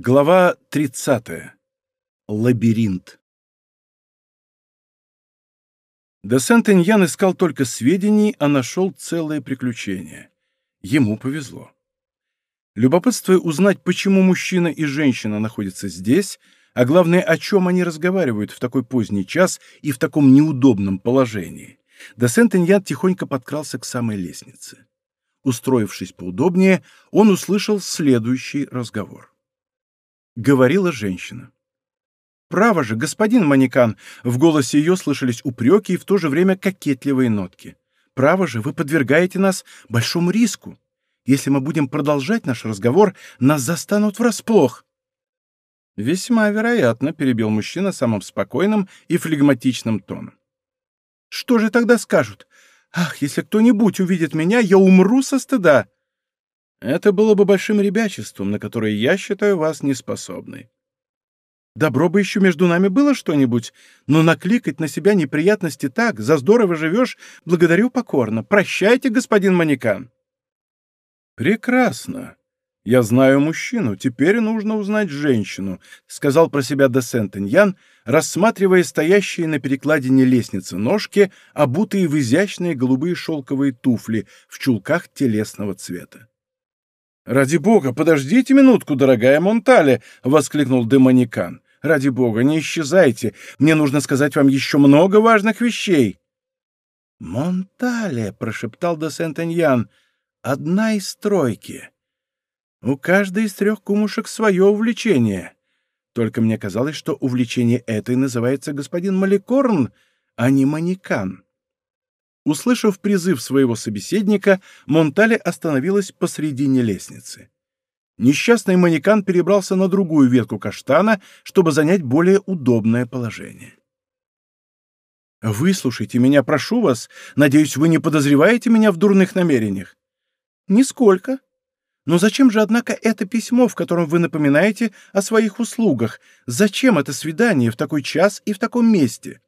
Глава 30. Лабиринт. Де Сент-Эньян искал только сведений, а нашел целое приключение. Ему повезло. Любопытствуя узнать, почему мужчина и женщина находятся здесь, а главное, о чем они разговаривают в такой поздний час и в таком неудобном положении, Де Сент-Эньян тихонько подкрался к самой лестнице. Устроившись поудобнее, он услышал следующий разговор говорила женщина. «Право же, господин Манекан!» В голосе ее слышались упреки и в то же время кокетливые нотки. «Право же, вы подвергаете нас большому риску. Если мы будем продолжать наш разговор, нас застанут врасплох». «Весьма вероятно», — перебил мужчина самым спокойным и флегматичным тоном. «Что же тогда скажут? Ах, если кто-нибудь увидит меня, я умру со стыда!» Это было бы большим ребячеством, на которое я считаю вас неспособной. Добро бы еще между нами было что-нибудь, но накликать на себя неприятности так, за здорово живешь, благодарю покорно. Прощайте, господин Манекан. Прекрасно. Я знаю мужчину, теперь нужно узнать женщину, сказал про себя де Сентеньян, рассматривая стоящие на перекладине лестницы ножки, обутые в изящные голубые шелковые туфли в чулках телесного цвета. «Ради бога, подождите минутку, дорогая Монтале!» — воскликнул Демоникан. «Ради бога, не исчезайте! Мне нужно сказать вам еще много важных вещей!» «Монтале!» — прошептал де Сентеньян. «Одна из тройки. У каждой из трех кумушек свое увлечение. Только мне казалось, что увлечение этой называется господин Маликорн, а не Манекан». Услышав призыв своего собеседника, Монтале остановилась посредине лестницы. Несчастный манекан перебрался на другую ветку каштана, чтобы занять более удобное положение. «Выслушайте меня, прошу вас. Надеюсь, вы не подозреваете меня в дурных намерениях?» «Нисколько. Но зачем же, однако, это письмо, в котором вы напоминаете о своих услугах? Зачем это свидание в такой час и в таком месте?»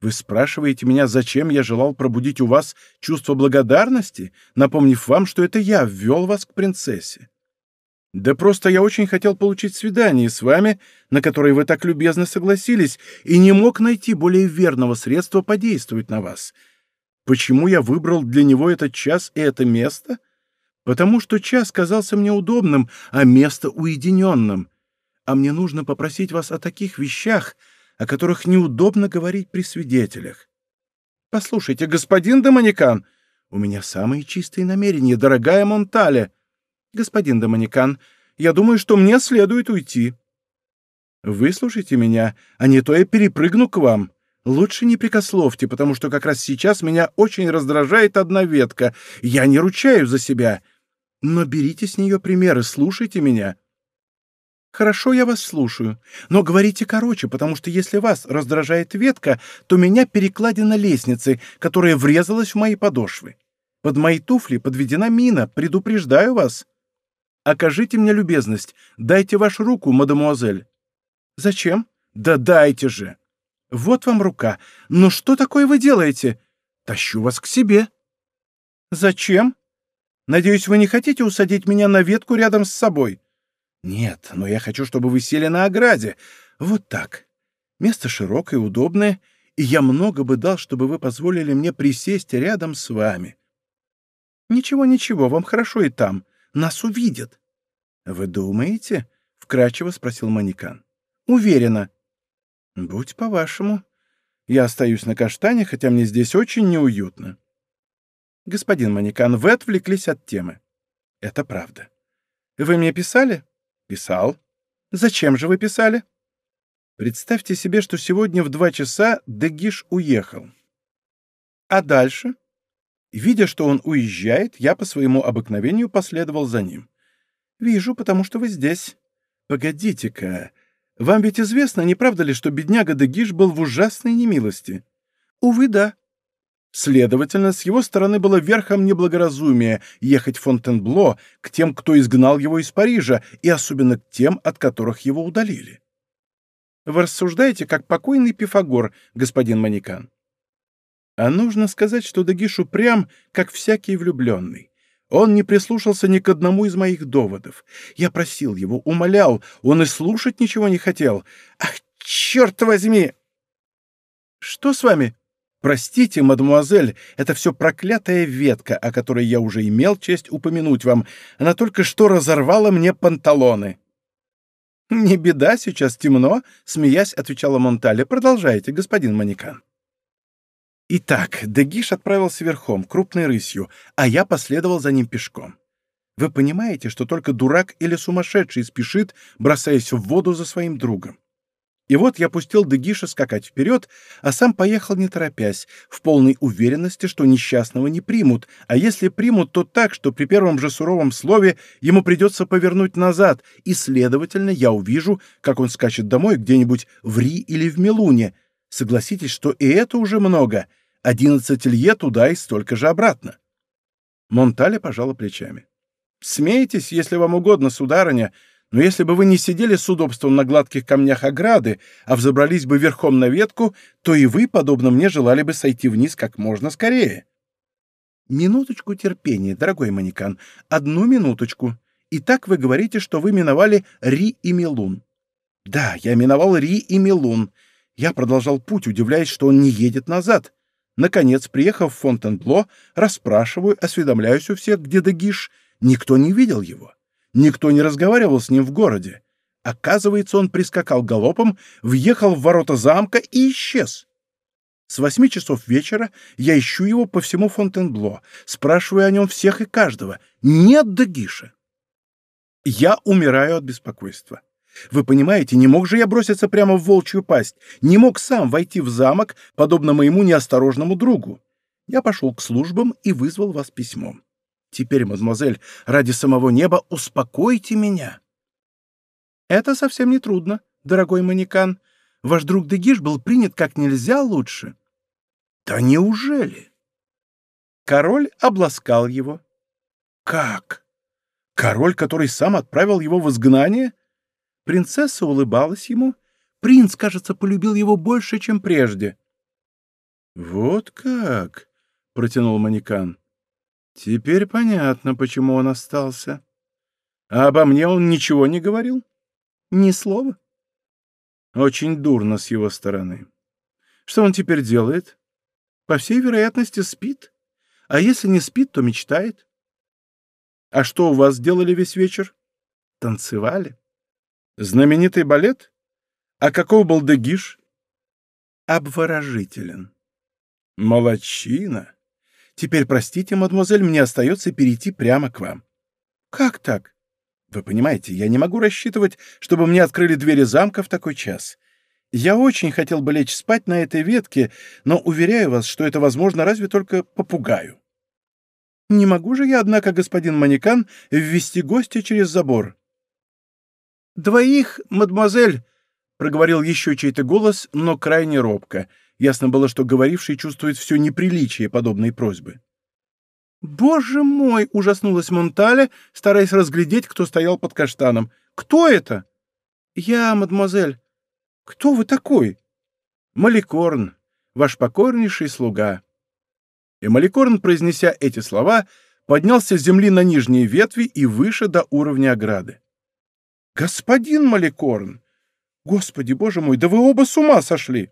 Вы спрашиваете меня, зачем я желал пробудить у вас чувство благодарности, напомнив вам, что это я ввел вас к принцессе? Да просто я очень хотел получить свидание с вами, на которое вы так любезно согласились, и не мог найти более верного средства подействовать на вас. Почему я выбрал для него этот час и это место? Потому что час казался мне удобным, а место уединенным. А мне нужно попросить вас о таких вещах — о которых неудобно говорить при свидетелях. «Послушайте, господин Доманикан, у меня самые чистые намерения, дорогая Монтале. Господин Доманикан, я думаю, что мне следует уйти. Выслушайте меня, а не то я перепрыгну к вам. Лучше не прикословьте, потому что как раз сейчас меня очень раздражает одна ветка. Я не ручаю за себя. Но берите с нее примеры, слушайте меня. «Хорошо, я вас слушаю. Но говорите короче, потому что если вас раздражает ветка, то меня перекладина лестницы, которая врезалась в мои подошвы. Под мои туфли подведена мина, предупреждаю вас. Окажите мне любезность, дайте вашу руку, мадемуазель». «Зачем?» «Да дайте же!» «Вот вам рука. Но что такое вы делаете?» «Тащу вас к себе». «Зачем?» «Надеюсь, вы не хотите усадить меня на ветку рядом с собой?» «Нет, но я хочу, чтобы вы сели на ограде. Вот так. Место широкое, удобное, и я много бы дал, чтобы вы позволили мне присесть рядом с вами». «Ничего, ничего, вам хорошо и там. Нас увидят». «Вы думаете?» — вкратчиво спросил Манекан. «Уверена». «Будь по-вашему. Я остаюсь на каштане, хотя мне здесь очень неуютно». «Господин Манекан, вы отвлеклись от темы». «Это правда. Вы мне писали?» Писал. Зачем же вы писали? Представьте себе, что сегодня в два часа Дегиш уехал. А дальше? Видя, что он уезжает, я по своему обыкновению последовал за ним. Вижу, потому что вы здесь. Погодите-ка. Вам ведь известно, не правда ли, что бедняга Дегиш был в ужасной немилости? Увы, да. Следовательно, с его стороны было верхом неблагоразумия ехать в Фонтенбло к тем, кто изгнал его из Парижа, и особенно к тем, от которых его удалили. Вы рассуждаете, как покойный Пифагор, господин Манекан. А нужно сказать, что Дагиш упрям, как всякий влюбленный. Он не прислушался ни к одному из моих доводов. Я просил его, умолял, он и слушать ничего не хотел. Ах, черт возьми! Что с вами? Простите, мадемуазель, это все проклятая ветка, о которой я уже имел честь упомянуть вам. Она только что разорвала мне панталоны. «Не беда, сейчас темно», — смеясь, отвечала Монтале. «Продолжайте, господин Манекан». Итак, Дегиш отправился верхом, крупной рысью, а я последовал за ним пешком. Вы понимаете, что только дурак или сумасшедший спешит, бросаясь в воду за своим другом. И вот я пустил Дегиша скакать вперед, а сам поехал не торопясь, в полной уверенности, что несчастного не примут, а если примут, то так, что при первом же суровом слове ему придется повернуть назад, и, следовательно, я увижу, как он скачет домой где-нибудь в Ри или в Мелуне. Согласитесь, что и это уже много. Одиннадцать лье туда и столько же обратно. Монтале пожала плечами. «Смейтесь, если вам угодно, сударыня, но если бы вы не сидели с удобством на гладких камнях ограды, а взобрались бы верхом на ветку, то и вы, подобно мне, желали бы сойти вниз как можно скорее. Минуточку терпения, дорогой манекан, одну минуточку. Итак, вы говорите, что вы миновали Ри и Милун. Да, я миновал Ри и Милун. Я продолжал путь, удивляясь, что он не едет назад. Наконец, приехав в Фонтенбло, расспрашиваю, осведомляюсь у всех, где Дегиш. Никто не видел его. Никто не разговаривал с ним в городе. Оказывается, он прискакал галопом, въехал в ворота замка и исчез. С восьми часов вечера я ищу его по всему Фонтенбло, спрашиваю о нем всех и каждого. Нет Дагиша. Я умираю от беспокойства. Вы понимаете, не мог же я броситься прямо в волчью пасть, не мог сам войти в замок, подобно моему неосторожному другу. Я пошел к службам и вызвал вас письмом. Теперь, мадемуазель, ради самого неба успокойте меня. Это совсем не трудно, дорогой манекан. Ваш друг Дегиш был принят как нельзя лучше. Да неужели? Король обласкал его. Как? Король, который сам отправил его в изгнание? Принцесса улыбалась ему. Принц, кажется, полюбил его больше, чем прежде. Вот как, протянул манекан. Теперь понятно, почему он остался. А обо мне он ничего не говорил? Ни слова? Очень дурно с его стороны. Что он теперь делает? По всей вероятности, спит. А если не спит, то мечтает. А что у вас делали весь вечер? Танцевали. Знаменитый балет? А каков был Дегиш? Обворожителен. Молодчина. Теперь, простите, мадемуазель, мне остается перейти прямо к вам. Как так? Вы понимаете, я не могу рассчитывать, чтобы мне открыли двери замка в такой час. Я очень хотел бы лечь спать на этой ветке, но уверяю вас, что это возможно разве только попугаю. Не могу же я, однако, господин Манекан, ввести гостя через забор. «Двоих, мадемуазель!» — проговорил еще чей-то голос, но крайне робко — Ясно было, что говоривший чувствует все неприличие подобной просьбы. «Боже мой!» — ужаснулась Монтале, стараясь разглядеть, кто стоял под каштаном. «Кто это?» «Я, мадемуазель». «Кто вы такой?» «Маликорн, ваш покорнейший слуга». И Маликорн, произнеся эти слова, поднялся с земли на нижние ветви и выше до уровня ограды. «Господин Маликорн! Господи, боже мой, да вы оба с ума сошли!»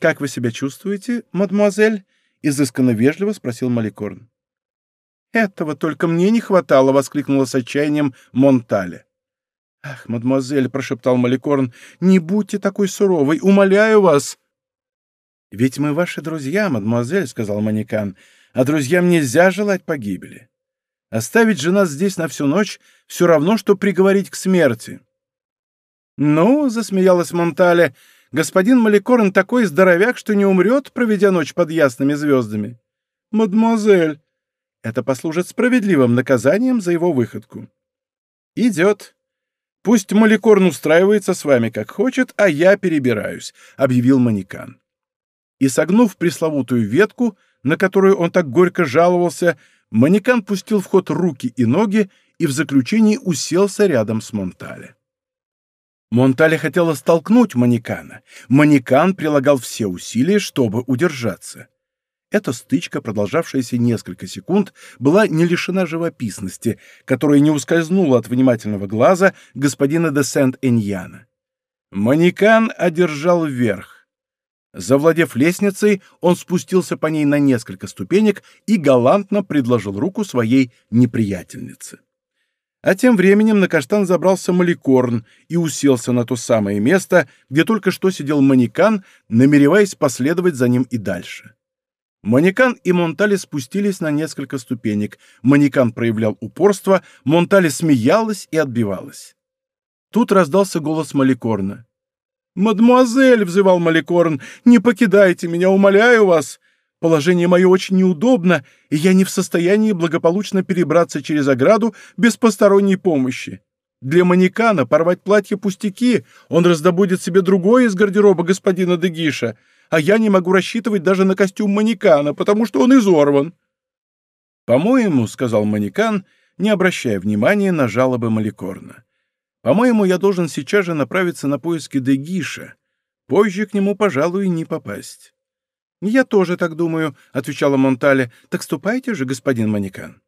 «Как вы себя чувствуете, мадемуазель?» — изысканно вежливо спросил Маликорн. «Этого только мне не хватало!» — воскликнула с отчаянием Монтале. «Ах, мадемуазель!» — прошептал Маликорн. «Не будьте такой суровой! Умоляю вас!» «Ведь мы ваши друзья, мадемуазель!» — сказал Манекан. «А друзьям нельзя желать погибели. Оставить же нас здесь на всю ночь все равно, что приговорить к смерти». «Ну!» — засмеялась Монтале — Господин Маликорн такой здоровяк, что не умрет, проведя ночь под ясными звездами. Мадемуазель, это послужит справедливым наказанием за его выходку. Идет. Пусть Маликорн устраивается с вами как хочет, а я перебираюсь, — объявил Манекан. И согнув пресловутую ветку, на которую он так горько жаловался, Манекан пустил в ход руки и ноги и в заключении уселся рядом с Монтале. Монтале хотела столкнуть Манекана. Манекан прилагал все усилия, чтобы удержаться. Эта стычка, продолжавшаяся несколько секунд, была не лишена живописности, которая не ускользнула от внимательного глаза господина де Сент-Эньяна. Манекан одержал верх. Завладев лестницей, он спустился по ней на несколько ступенек и галантно предложил руку своей неприятельнице. А тем временем на каштан забрался Маликорн и уселся на то самое место, где только что сидел Манекан, намереваясь последовать за ним и дальше. Манекан и Монтали спустились на несколько ступенек. Манекан проявлял упорство, Монтали смеялась и отбивалась. Тут раздался голос Маликорна. «Мадемуазель!» — взывал Маликорн. «Не покидайте меня, умоляю вас! Положение мое очень неудобно, и я не в состоянии благополучно перебраться через ограду без посторонней помощи. Для манекана порвать платье пустяки, он раздобудет себе другое из гардероба господина Дегиша а я не могу рассчитывать даже на костюм манекана, потому что он изорван». «По-моему», — сказал манекан, не обращая внимания на жалобы Маликорна, «по-моему, я должен сейчас же направиться на поиски Дегиша. Позже к нему, пожалуй, не попасть». «Я тоже так думаю», — отвечала Монтале. «Так ступайте же, господин манекан».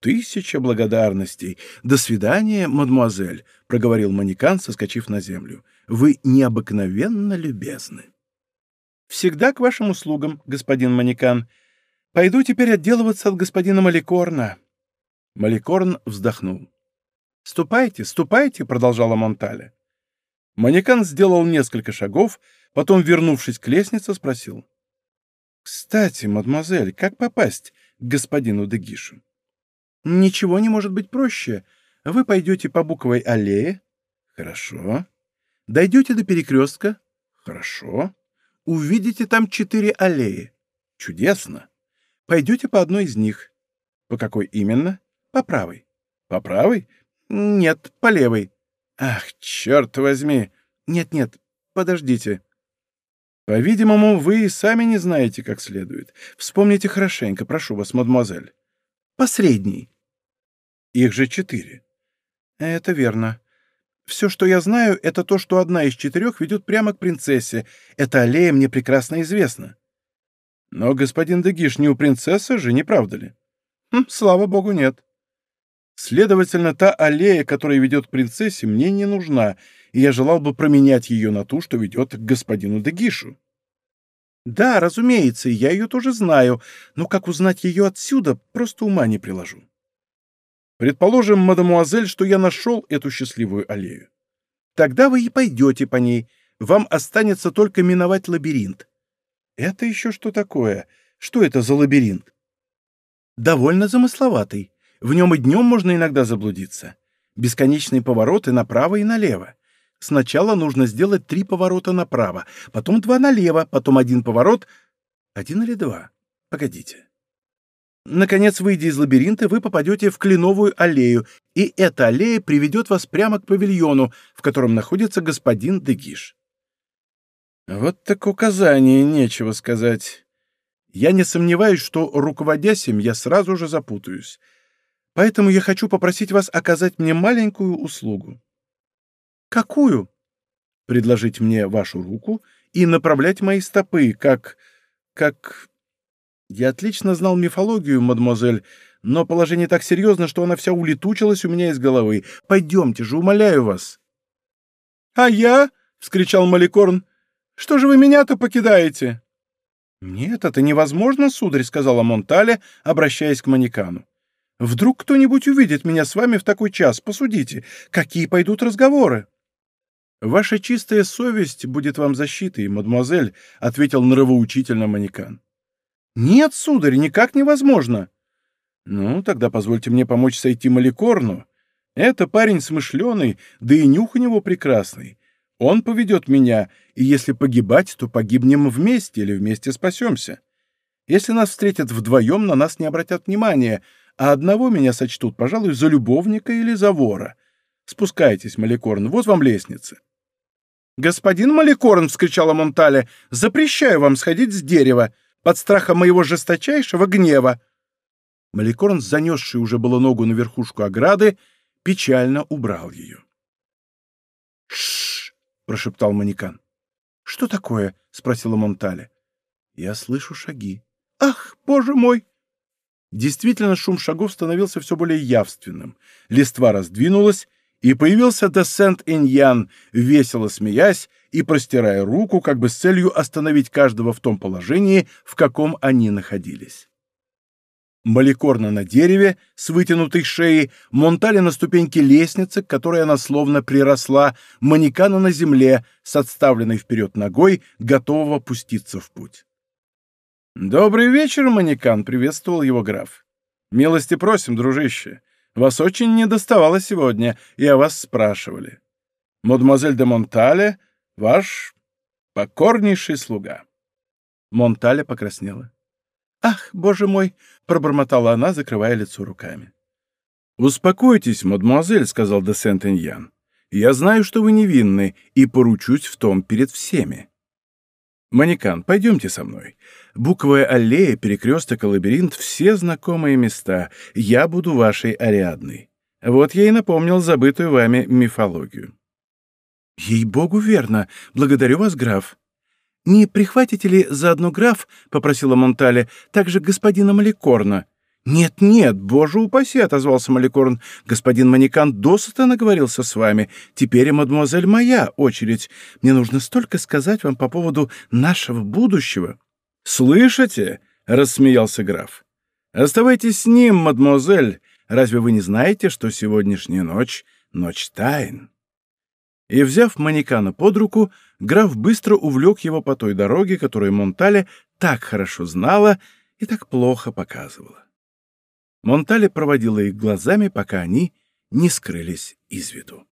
«Тысяча благодарностей. До свидания, мадемуазель», — проговорил манекан, соскочив на землю. «Вы необыкновенно любезны». Всегда к вашим услугам, господин Манекан. Пойду теперь отделываться от господина Маликорна. Маликорн вздохнул. «Ступайте, ступайте», — продолжала Монтале. Манекан сделал несколько шагов, потом, вернувшись к лестнице, спросил. «Кстати, мадемуазель, как попасть к господину Дегишу?» «Ничего не может быть проще. Вы пойдете по Буковой аллее». «Хорошо». «Дойдете до перекрестка». «Хорошо» увидите там четыре аллеи. Чудесно. Пойдете по одной из них. По какой именно? По правой. По правой? Нет, по левой. Ах, черт возьми. Нет-нет, подождите. По-видимому, вы и сами не знаете, как следует. Вспомните хорошенько, прошу вас, мадемуазель. Посредний. Их же четыре. Это верно. Все, что я знаю, это то, что одна из четырех ведет прямо к принцессе. Эта аллея мне прекрасно известна. Но господин Дегиш не у принцессы же, не правда ли? Хм, слава богу, нет. Следовательно, та аллея, которая ведет к принцессе, мне не нужна, и я желал бы променять ее на ту, что ведет к господину Дегишу. Да, разумеется, я ее тоже знаю, но как узнать ее отсюда, просто ума не приложу. Предположим, мадемуазель, что я нашел эту счастливую аллею. Тогда вы и пойдете по ней. Вам останется только миновать лабиринт. Это еще что такое? Что это за лабиринт? Довольно замысловатый. В нем и днем можно иногда заблудиться. Бесконечные повороты направо и налево. Сначала нужно сделать три поворота направо, потом два налево, потом один поворот. Один или два? Погодите. Наконец, выйдя из лабиринта, вы попадете в кленовую аллею, и эта аллея приведет вас прямо к павильону, в котором находится господин Дегиш. Вот так указание, нечего сказать. Я не сомневаюсь, что, руководя сим, я сразу же запутаюсь. Поэтому я хочу попросить вас оказать мне маленькую услугу. Какую? Предложить мне вашу руку и направлять мои стопы, как... как... Я отлично знал мифологию, мадемуазель, но положение так серьезно, что она вся улетучилась у меня из головы. Пойдемте же, умоляю вас. — А я? — вскричал Маликорн. — Что же вы меня-то покидаете? — Нет, это невозможно, сударь, — сказала Монтале, обращаясь к Манекану. — Вдруг кто-нибудь увидит меня с вами в такой час, посудите, какие пойдут разговоры. — Ваша чистая совесть будет вам защитой, мадемуазель, — ответил нравоучительно Манекан. «Нет, сударь, никак невозможно». «Ну, тогда позвольте мне помочь сойти Маликорну. Это парень смышленый, да и нюх у него прекрасный. Он поведет меня, и если погибать, то погибнем вместе или вместе спасемся. Если нас встретят вдвоем, на нас не обратят внимания, а одного меня сочтут, пожалуй, за любовника или за вора. Спускайтесь, Маликорн, вот вам лестница». «Господин Маликорн!» — вскричала Монтале. «Запрещаю вам сходить с дерева под страхом моего жесточайшего гнева. Маликорн, занесший уже было ногу на верхушку ограды, печально убрал ее. «Ш-ш-ш!» прошептал Манекан. «Что такое?» — спросила Монтале. «Я слышу шаги. Ах, боже мой!» Действительно, шум шагов становился все более явственным. Листва раздвинулась, и появился де Сент-Иньян, весело смеясь и простирая руку, как бы с целью остановить каждого в том положении, в каком они находились. Маликорна на дереве с вытянутой шеей, Монтали на ступеньке лестницы, к которой она словно приросла, манекана на земле с отставленной вперед ногой, готового пуститься в путь. «Добрый вечер, манекан!» — приветствовал его граф. «Милости просим, дружище. Вас очень недоставало сегодня, и о вас спрашивали. Мадемуазель де Монтале — ваш покорнейший слуга». Монтале покраснела. «Ах, боже мой!» — пробормотала она, закрывая лицо руками. «Успокойтесь, мадемуазель», — сказал де Сент-Эньян. «Я знаю, что вы невинны, и поручусь в том перед всеми». «Манекан, пойдемте со мной. Буквая аллея, перекресток и лабиринт — все знакомые места. Я буду вашей Ариадной. Вот я и напомнил забытую вами мифологию». «Ей-богу, верно. Благодарю вас, граф», «Не прихватите ли заодно граф, — попросила Монтале, — также господина Маликорна?» «Нет-нет, боже упаси!» — отозвался Маликорн. «Господин Манекан досыта наговорился с вами. Теперь, мадемуазель, моя очередь. Мне нужно столько сказать вам по поводу нашего будущего». «Слышите?» — рассмеялся граф. «Оставайтесь с ним, мадемуазель. Разве вы не знаете, что сегодняшняя ночь — ночь тайн?» И, взяв Манекана под руку, граф быстро увлек его по той дороге, которую Монтале так хорошо знала и так плохо показывала. Монтале проводила их глазами, пока они не скрылись из виду.